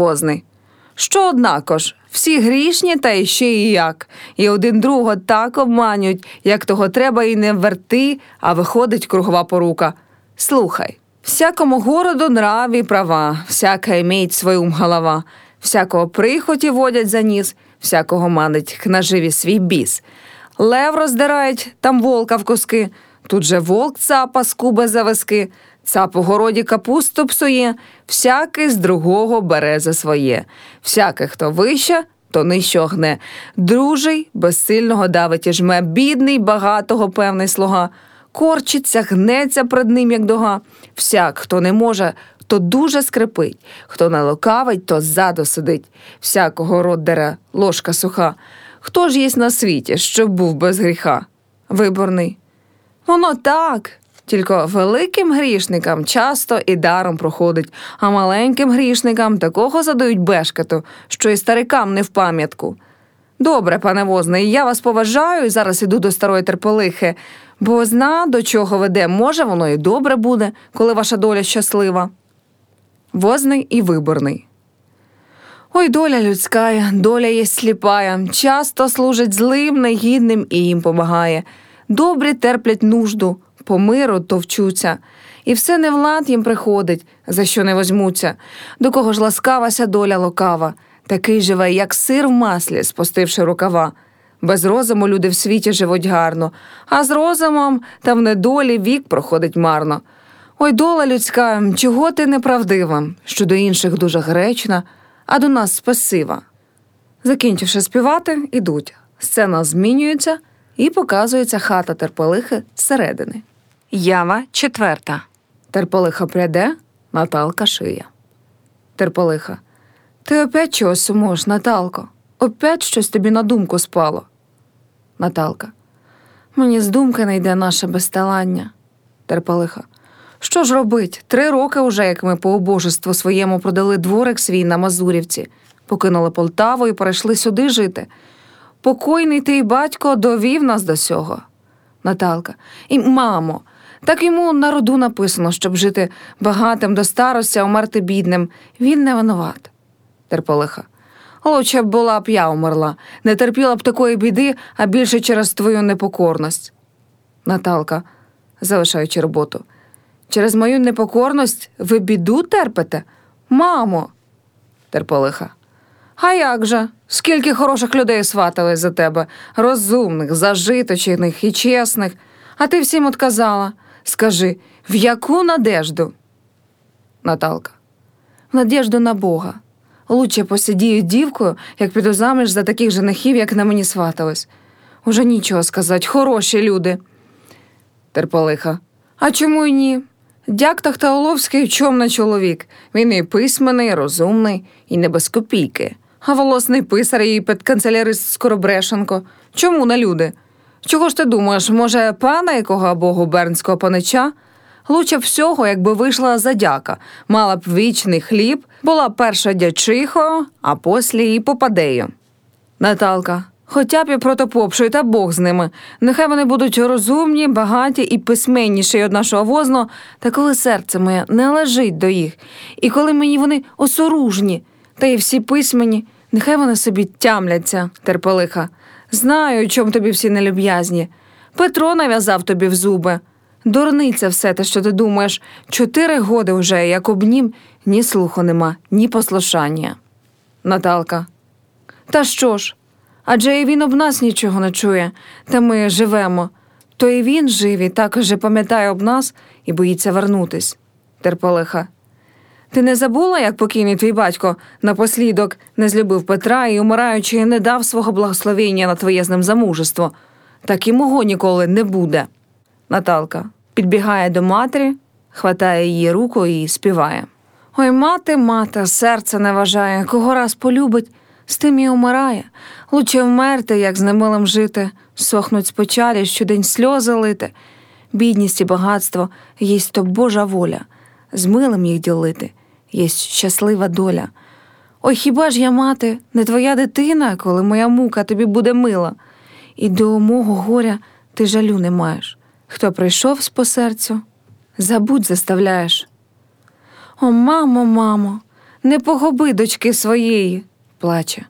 возний. Що однако ж, всі грішні та іще і як, і один другого так обманюють, як того треба і не верти, а виходить кругова порука. Слухай, всякому городу нрав і права, всяка імеють свою голова, всякого прихоті водять за ніс, всякого манить к наживі свій біс. Лев роздирають, там волка в куски, тут же волк цапа скубе за виски, цап у городі капусту псує, всякий з другого бере за своє. Всякий, хто вище, то нижче гне. Дружий, безсильного давить і жме, бідний, багатого певний слуга. Корчиться, гнеться пред ним, як дога. Всяк, хто не може, то дуже скрипить, хто не лукавить, то ззаду сидить. Всякого рот ложка суха. Хто ж єсть на світі, щоб був без гріха? Виборний. Воно так. Тільки великим грішникам часто і даром проходить, а маленьким грішникам такого задають бешкету, що і старикам не в пам'ятку. Добре, пане возний, я вас поважаю і зараз іду до старої терполихи, бо зна, до чого веде, може, воно і добре буде, коли ваша доля щаслива. Возний і виборний. Ой, доля людська, доля є сліпая, часто служить злим, негідним і їм помагає. Добрі терплять нужду, по миру товчуться, і все не влад їм приходить, за що не возьмуться. До кого ж ласкавася доля лукава, такий живе, як сир в маслі, спустивши рукава. Без розуму люди в світі живуть гарно, а з розумом та в недолі вік проходить марно. Ой, дола людська, чого ти неправдива, що до інших дуже гречна, а до нас спасива. Закінчивши співати, ідуть. Сцена змінюється і показується хата терполихи зсередини. Ява четверта. Терполиха пряде, Наталка шиє. Терполиха. Ти опять чогось сумуєш, Наталко? Опять щось тобі на думку спало. Наталка. Мені з думки не йде наше безталання. Терполиха. Що ж робить? Три роки уже, як ми по обожеству своєму продали дворик свій на Мазурівці, покинули Полтаву і перейшли сюди жити. Покойний твій батько довів нас до сього. Наталка. І мамо, так йому на роду написано, щоб жити багатим до старості, а умерти бідним. Він не винуват. Терполиха. Лучше б була б я умерла, не терпіла б такої біди, а більше через твою непокорність. Наталка, залишаючи роботу. Через мою непокорність ви біду терпите? Мамо. Терполиха. А як же? Скільки хороших людей сватали за тебе, розумних, зажиточених і чесних, а ти всім отказала. Скажи, в яку надежду? Наталка. В надежду на Бога. Лучше посидію дівкою, як піду заміж за таких женихів, як на мені сватались. Уже нічого сказати, хороші люди. Терполиха. А чому й ні? Дяк Тахтаоловський чомний чоловік. Він і письменний, і розумний, і не без копійки. А волосний писар і педканцелярист Скоробрешенко. Чому на люди? Чого ж ти думаєш, може, пана якого або губернського панича? Лучше всього, якби вийшла за дяка, мала б вічний хліб, була б перша дячихою, а послі і попадею. Наталка. Хоча б і протопопшою, та Бог з ними. Нехай вони будуть розумні, багаті і письменніші від нашого возно, та коли серце моє не лежить до їх, і коли мені вони осоружні, та й всі письмені, нехай вони собі тямляться, терпелиха. Знаю, чом тобі всі нелюб'язні. Петро нав'язав тобі в зуби. Дурниця все те, що ти думаєш, чотири годи вже, як об нім, ні слуху нема, ні послушання. Наталка. Та що ж? Адже і він об нас нічого не чує, та ми живемо. То і він жив і також пам'ятає об нас і боїться вернутись. Терполиха. Ти не забула, як покійний твій батько напослідок не злюбив Петра і, умираючи, не дав свого благословення на твоє з ним замужество. Так і мого ніколи не буде. Наталка підбігає до матері, хватає її руку і співає. Ой, мати, мати, серце не вважає, кого раз полюбить, з тим і умирає. Лучше вмерти, як з немилим жити, сохнуть з печалі, щодень сльози лити. Бідність і багатство єсть то Божа воля, з милим їх ділити, єсть щаслива доля. Ой, хіба ж я, мати, не твоя дитина, коли моя мука тобі буде мила, і до мого горя ти жалю не маєш. Хто прийшов з по серцю, забудь заставляєш. О, мамо, мамо, не погуби дочки своєї, плаче.